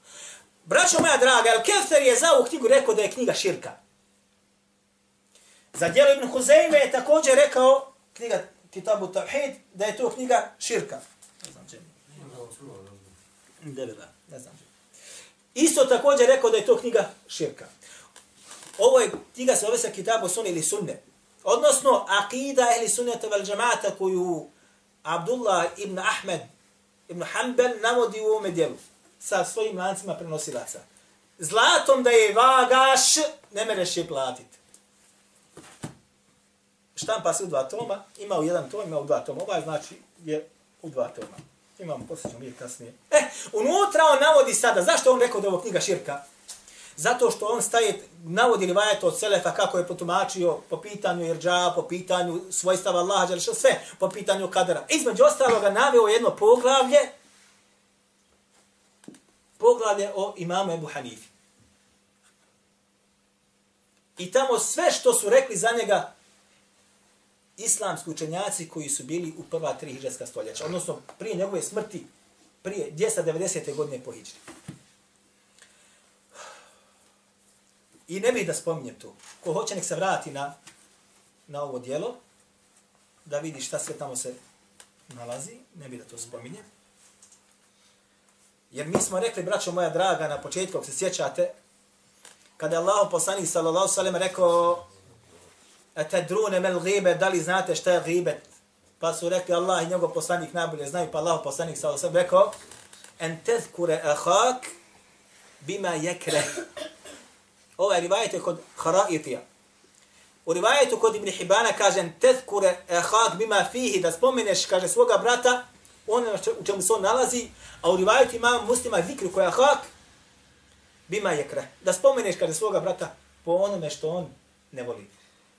Braćo moja draga, El Kefter je za ovu knjigu rekao da je knjiga širka. Za djelo Ibn Huzeyme je također rekao, knjiga Kitabu Tawhid, da je to knjiga širka. Ne znam čemu. Debela, ne znam čemu. Isto također rekao da je to knjiga širka. Ovo je knjiga se ove sa Kitabu Sunni ili Sunne. Odnosno, akida ili sunneta vel džamata koju Abdullah ibn Ahmed ibn Hanbal navodi u ovome dijelu sa svojim lancima prenosilaca. Zlatom da je vagaš, ne mereš je platiti. Štampa se u dva toma, ima u jedan tom, ima u dva toma. Ovaj znači je u dva toma. Imamo, posjećamo je kasnije. E, unutra on navodi sada, zašto on rekao da je ovo knjiga širka? Zato što on staje, navodi rivajet od Selefa kako je potumačio po pitanju irđa, po pitanju svojstava Allaha, ali sve, po pitanju kadera. Između ostaloga naveo jedno poglavlje, poglavlje o imamu Ebu Hanifi. I tamo sve što su rekli za njega islamski učenjaci koji su bili u prva tri hiđarska stoljeća, odnosno prije njegove smrti, prije 290. godine po hiđri. I ne bih da spominjem to. Ko hoće nek se vrati na, na ovo dijelo, da vidi šta sve tamo se nalazi, ne bih da to spominjem. Jer mi smo rekli, braćo moja draga, na početku, ako se sjećate, kada je Allah poslanik sallallahu sallam rekao Etedrune mel ghibe, da li znate šta je ghibet? Pa su rekli Allah i njegov poslanik najbolje znaju, pa Allah poslanik sallallahu sallam rekao En tezkure ahak bima jekre. Ovaj rivajet je kod Haraitija. U rivajetu kod Ibn Hibana kaže en tezkure ahak bima fihi, da spomeneš, kaže, svoga brata, ono u čemu se on nalazi, a u rivajetu imam muslima zikru koja hak, bima jekre. Da spomeneš, kaže, svoga brata po onome što on ne voli.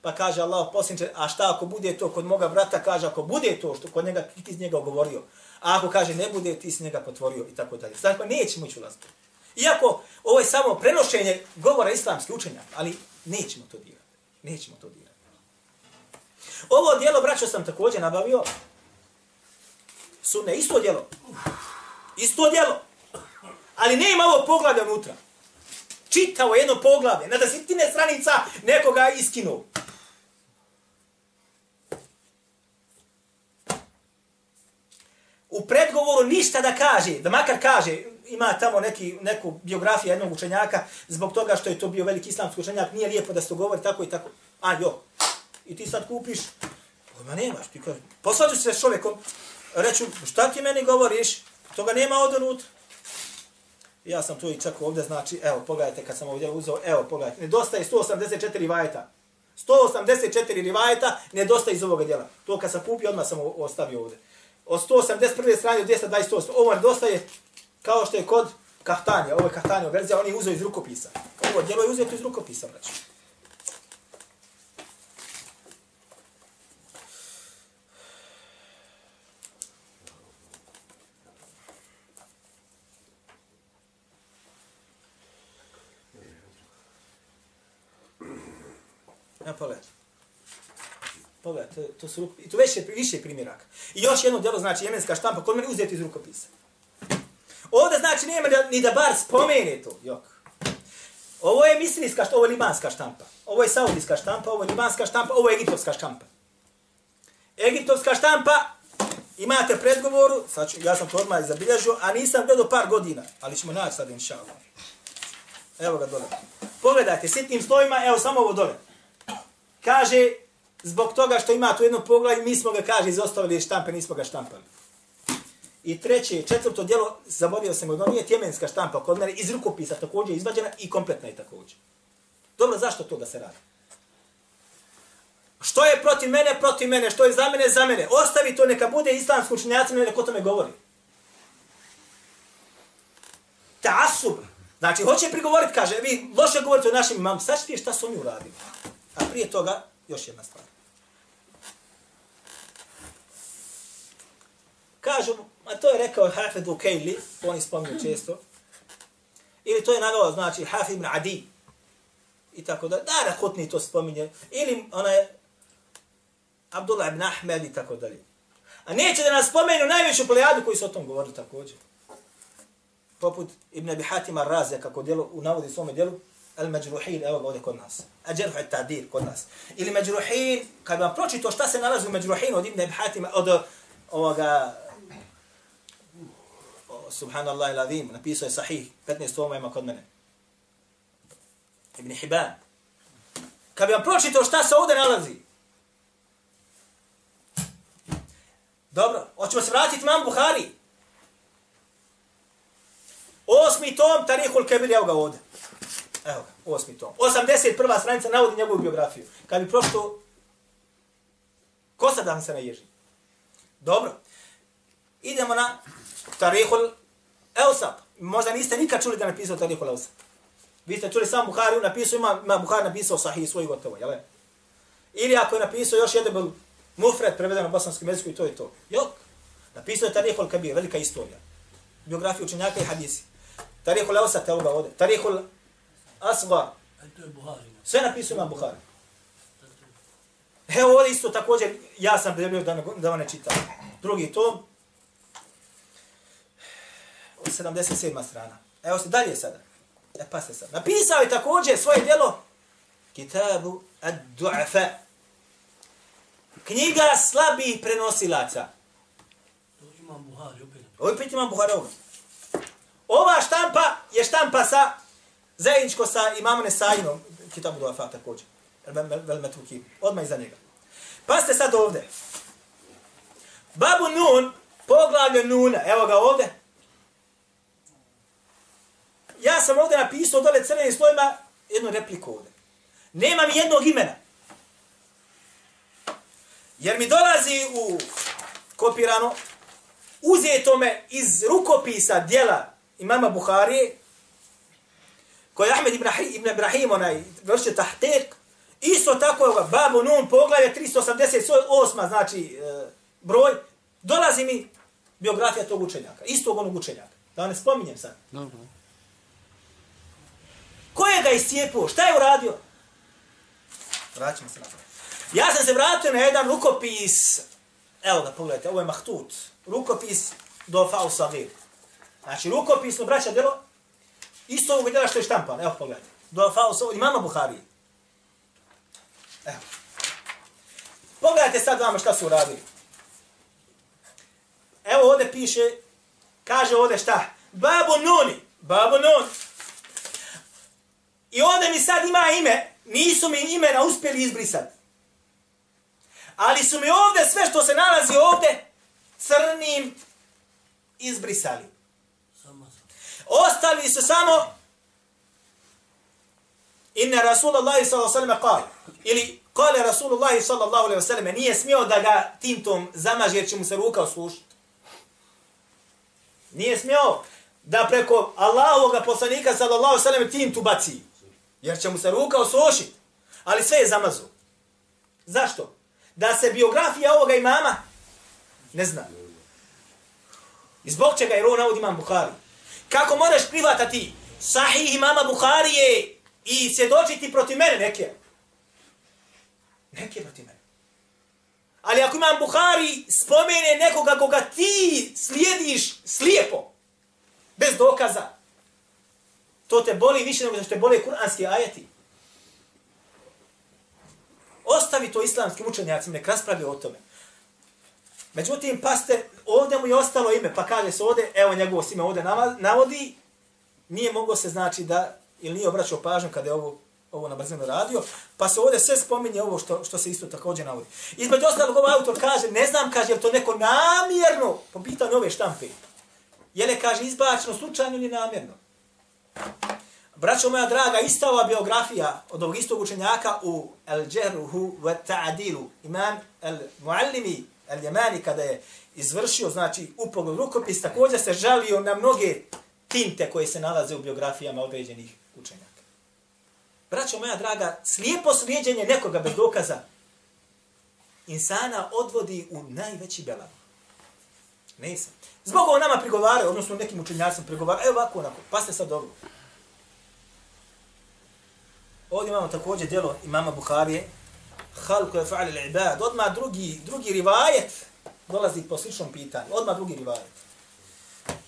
Pa kaže Allah posljednice, a šta ako bude to kod moga brata, kaže ako bude to što kod njega, ti iz njega govorio. A ako kaže ne bude, ti si njega potvorio i tako dalje. Znači, nećemo ići ulaziti. Iako ovo je samo prenošenje govora islamskih učenja, ali nećemo to dirati. Nećemo to dirati. Ovo dijelo, braćo, sam također nabavio. Sunne, isto dijelo. Isto dijelo. Ali ne ima ovo poglavlja unutra. Čitao jedno poglavlje. Na desetine stranica nekoga iskinuo. u predgovoru ništa da kaže, da makar kaže, ima tamo neki, neku biografiju jednog učenjaka, zbog toga što je to bio veliki islamski učenjak, nije lijepo da se to govori tako i tako. A jo, i ti sad kupiš, pojma nemaš, ti kaže, posvađu se s čovjekom, reću, šta ti meni govoriš, toga nema od unutra. Ja sam to i čak ovdje, znači, evo, pogledajte kad sam ovdje uzeo, evo, pogledajte, nedostaje 184 rivajeta. 184 rivajeta nedostaje iz ovoga djela. To kad sam kupio, odmah sam ostavio ovdje. Od 181. strane do 228. Ovo nedostaje kao što je kod Kahtanija. Ovo je Kahtanija verzija, on je uzeo iz rukopisa. Ovo djelo je uzeto iz rukopisa, znači. Ja pogledaj. Pogledaj, to, to su i to više, više primjeraka. I još jedno djelo, znači jemenska štampa, kod mene uzeti iz rukopisa. Ovdje znači nema da, ni da bar spomene to, jok. Ovo je mislijska što ovo je libanska štampa. Ovo je saudijska štampa, ovo je libanska štampa, ovo je egiptovska štampa. Egiptovska štampa, imate predgovoru, sad ću, ja sam to odmah zabilježio, a nisam gledao par godina, ali ćemo naći sad, inša Allah. Evo ga dole. Pogledajte, sitnim slovima, evo samo ovo dole. Kaže, zbog toga što ima tu jedno poglavlje, mi smo ga, kaže, izostavili štampe, nismo ga štampali. I treće, četvrto djelo, zaborio sam ga, ono, nije tjemenska štampa, kod mene iz rukopisa također izvađena i kompletna je također. Dobro, zašto to da se radi? Što je protiv mene, protiv mene, što je za mene, za mene. Ostavi to, neka bude islamsko učenjacima, neka o tome govori. Taasub. Znači, hoće prigovoriti, kaže, vi loše govorite o našim imam, sad ćete šta su oni uradili. A prije toga, još jedna stvar. Kažu, a to je rekao Hafid Ukejli, oni spominju često, ili to je naveo, znači, Hafid ibn Adi, i tako da, da, da, Hutni to spominje, ili ona je Abdullah ibn Ahmed i tako dalje. A neće da nas spomenu najveću plejadu koji su o tom govorili također. Poput Ibn Abi Hatima Razija, kako djelo, u navodi svome djelu, al majruhin evo ga ovdje kod nas. Ađerhu tadir kod nas. Ili majruhin, kad vam pročito šta se nalazi u majruhin od Ibn Abi Hatima, od ovoga, subhanallah il azim, napisao je sahih, 15 toma ima kod mene. Ibn Hibban. Kad bi vam pročitao šta se ovdje nalazi, Dobro, hoćemo se vratiti imam Buhari. Osmi tom, Tarihul Kebir, evo ga ovdje. Evo ga, osmi tom. 81. stranica navodi njegovu biografiju. Kad bi prošlo, ko sad vam se naježi? Dobro. Idemo na Tarihul Eusab. Možda niste nikad čuli da je napisao Tarihul Eusab. Vi ste čuli samo Buhari, napisao, ima, ima Buhari napisao sahih svoj gotovo, jel? Ili ako je napisao još jedan Mufred preveden na bosanskom jeziku i to je to. Jok. Napisao je Tarihul Kabir, velika istorija. Biografija učenjaka i hadisi. Tarihul Eusab, evo ga ovdje. Tarihul Asgar. Sve napisao imam Buhari. Evo ovdje isto također, ja sam prijavio da, da vam ne čitam. Drugi tom. 77. strana. Evo se dalje sada. E pa se sad. Napisao je također svoje djelo Kitabu ad-du'afa. Knjiga slabih prenosilaca. Imam Buhari, opet. Ovo opet imam Buhari ovo. Ova štampa je štampa sa zajedničko sa imamom Nesajinom, kitabu Duafa također. Vel metuki. Odmah iza njega. Pa ste sad ovdje. Babu Nun, poglavlje Nuna, evo ga ovdje. Ja sam ovdje napisao dole crvenim slojima jednu repliku ovdje. Nema mi jednog imena. Jer mi dolazi u kopirano, uzeto me iz rukopisa dijela imama Buharije, koji je Ahmed ibn, ibn Ibrahim, onaj vrši tahtek, isto tako je Babu Nun, poglavlje 388, znači e, broj, dolazi mi biografija tog učenjaka, istog onog učenjaka. Da ne spominjem sad. Dobro. Ko je ga iscijepuo? Šta je uradio? Vraćamo se nazad. Ja sam se vratio na jedan rukopis, evo ga, pogledajte, ovo je Mahtut, rukopis do Fau Savir. Znači, rukopisno, braća, delo, isto ovog djela što je štampan, evo pogledajte, do Fau Savir, imama Buhari. Evo. Pogledajte sad vama šta su uradili. Evo ovdje piše, kaže ovdje šta? Babu Nuni, Babu Nun. I onda mi sad ima ime, nisu mi imena uspjeli izbrisati ali su mi ovdje sve što se nalazi ovdje crnim izbrisali. Ostali su samo Inna Rasulullahi sallallahu alejhi ve sellem. Ili kale Rasulullahi sallallahu alejhi ve sellem nije smio da ga tintom zamaže jer će mu se ruka osušiti. Nije smio da preko Allahovog poslanika sallallahu alejhi ve sellem tintu baci. Jer će mu se ruka oslušiti. Ali sve je zamazu. Zašto? Da se biografija ovoga imama ne zna. I zbog čega je ovo navodi imam Bukhari. Kako moraš privatati sahih imama Bukharije i svjedočiti protiv mene neke? Neke protiv mene. Ali ako imam Bukhari spomene nekoga koga ti slijediš slijepo, bez dokaza, to te boli više nego što te boli kuranski ajeti. Ostavi to islamskim učenjacima, nek raspravljaju o tome. Međutim, paste, ovdje mu je ostalo ime, pa kaže se ovdje, evo njegovo ime ovdje navodi, nije moglo se znači da, ili nije obraćao pažnju kada je ovo, ovo na brzinu radio, pa se ovdje sve spominje ovo što, što se isto također navodi. Između ostalog, ovaj autor kaže, ne znam, kaže, je to neko namjerno, po pitanju ove štampe, je li, kaže, izbačeno slučajno ili namjerno? Braćo moja draga, ista ova biografija od ovog istog učenjaka u El Džerhu wa Ta'adilu, imam El Muallimi, El Jemani, kada je izvršio, znači, upogled rukopis, također se žalio na mnoge tinte koje se nalaze u biografijama određenih učenjaka. Braćo moja draga, slijepo slijedjenje nekoga bez dokaza insana odvodi u najveći belan. Nisam. Zbog ovo nama prigovaraju, odnosno nekim učenjacima prigovaraju, evo ovako, onako, pa ste sad dobro. Ovdje imamo također djelo imama Buharije, halku je fa'ali l'ibad, odmah drugi, drugi rivajet dolazi po sličnom pitanju, odmah drugi rivajet.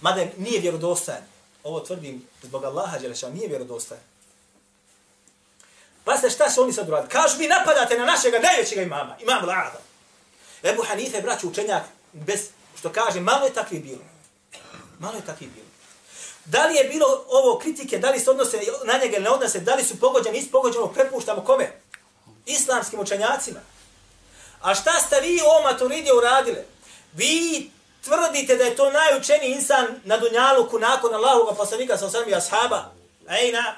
Mada nije vjerodostajan, ovo tvrdim zbog Allaha Đelešan, nije vjerodostajan. Pa se šta su oni sad uradili? Kažu vi napadate na našeg najvećeg imama, imam L'Adam. Ebu Hanife, braću učenjak, bez, što kaže, malo je takvi bilo. Malo je takvi bilo. Da li je bilo ovo kritike, da li se odnose na njega ili ne odnose, da li su pogođeni, nisu pogođeno, prepuštamo kome? islamskim učenjacima. A šta ste vi o maturidije uradile? Vi tvrdite da je to najučeniji insan na Dunjaluku nakon Allahoga poslanika sa osami ashaba. Ejna.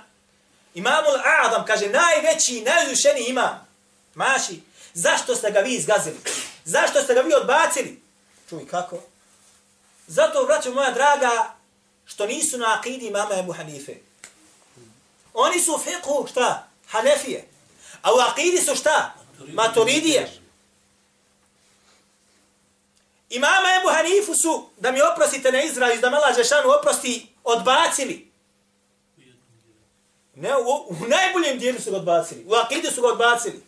Imamul Adam kaže najveći, najučeniji imam. Maši. Zašto ste ga vi izgazili? Zašto ste ga vi odbacili? Čuj, kako? Zato, braćo moja draga, što nisu na akidi imama Ebu Hanife. Oni su u fiqhu, šta? Hanefije. A u akidi su šta? Maturidije. Imama Ebu Hanifu su, da mi oprostite na Izrael, da mala Žešanu oprosti, odbacili. Ne, u, u najboljem dijelu su ga odbacili. U akidi su ga odbacili.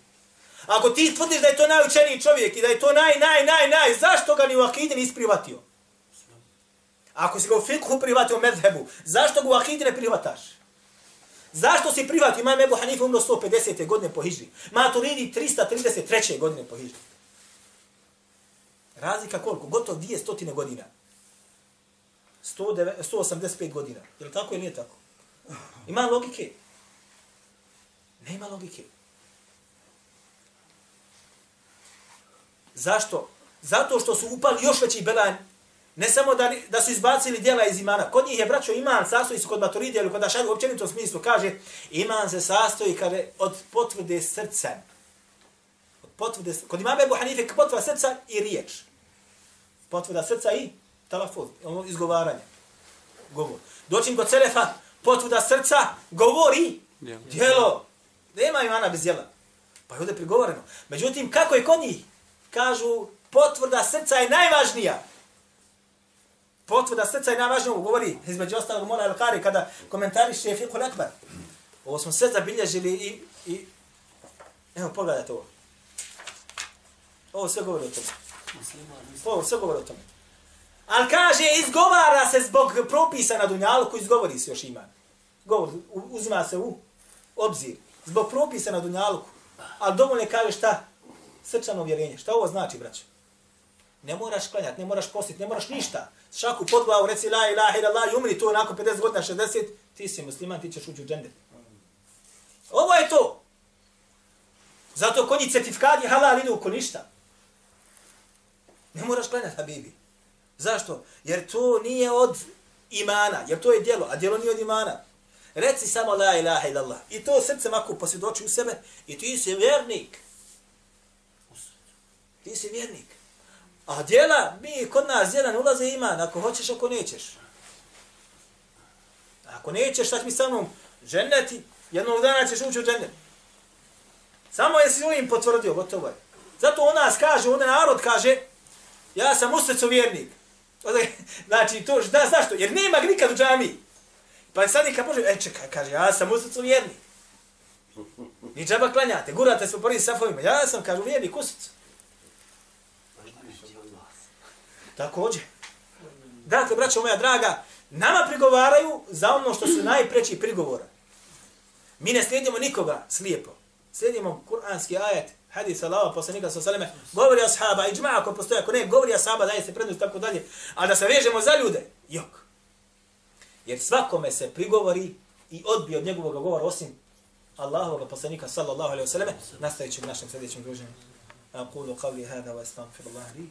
Ako ti tvrdiš da je to najučeniji čovjek i da je to naj, naj, naj, naj, zašto ga ni u akidi nisi privatio? Ako si ga u fikhu privatio medhebu, zašto ga u akidi ne privataš? Zašto si privat? Imam Ebu Hanife umro 150. godine po hijri? Maturidi 333. godine po hijri. Razlika koliko? Gotovo 200 godina. 109, 185 godina. Je li tako ili nije tako? Ima logike? Nema logike. Zašto? Zato što su upali još veći belan Ne samo da, da su izbacili dijela iz imana. Kod njih je, braćo, iman sastoji se kod maturidija ili kod ašadu u općenitom smislu. Kaže, iman se sastoji kaže, od potvrde srca. Od potvrde, kod imama Ebu Hanife, potvrda srca i riječ. Potvrda srca i talafuz, ono izgovaranje. Govor. Doćim kod Selefa, potvrda srca, govori, dijelo. Nema imana bez dijela. Pa je ovdje prigovoreno. Međutim, kako je kod njih? Kažu, potvrda srca je najvažnija potvrda srca je najvažnija, govori između ostalog Mola Al-Kari kada komentari Šefiq Al-Akbar. Ovo smo sve zabilježili i, i evo pogledajte ovo. Ovo sve govori o tome. Ovo sve govori o tome. Ali kaže, izgovara se zbog propisa na Dunjalu koji izgovori se još ima. Govor, uzima se u obzir. Zbog propisa na Dunjalu. Ali dovoljno kaže šta? Srčano vjerenje. Šta ovo znači, braćo? Ne moraš klanjati, ne moraš postiti, ne moraš ništa. Šaku pod glavu, reci la ilaha ila Allah i umri tu nakon 50 godina, 60, ti si musliman, ti ćeš ući u džendet. Ovo je to. Zato konji certifikati halal idu ko ništa. Ne moraš klanjati, habibi. Zašto? Jer to nije od imana, jer to je djelo, a djelo nije od imana. Reci samo la ilaha illallah. I to srce mako posvjedoči u sebe i ti si vjernik. Ti si vjernik. A djela, mi kod nas djela ne ulaze iman, ako hoćeš, ako nećeš. Ako nećeš, šta će mi sa mnom ženeti, jednog dana ćeš ući u džennet. Samo je ovim potvrdio, gotovo je. Zato on nas kaže, onda narod kaže, ja sam u vjernik. Znači, to, da, zašto? Jer nema ga nikad u džami. Pa sad neka može, e čekaj, kaže, ja sam u vjernik. Ni džaba klanjate, gurate se po prvim safovima. Ja sam, kaže, vjernik u Također. Dakle, braćo moja draga, nama prigovaraju za ono što su najpreći prigovora. Mi ne slijedimo nikoga slijepo. Slijedimo kuranski ajet, hadis Allaha poslanika sa salame, govori ashaba, iđma ako postoje, ako ne, govori ashaba, daje se prednost tako dalje, a da se vežemo za ljude, jok. Jer svakome se prigovori i odbije od njegovog govora osim Allahovog poslanika sallallahu alejhi ve selleme nastajeći u našem sljedećem druženju. أقول قولي هذا وأستغفر الله لي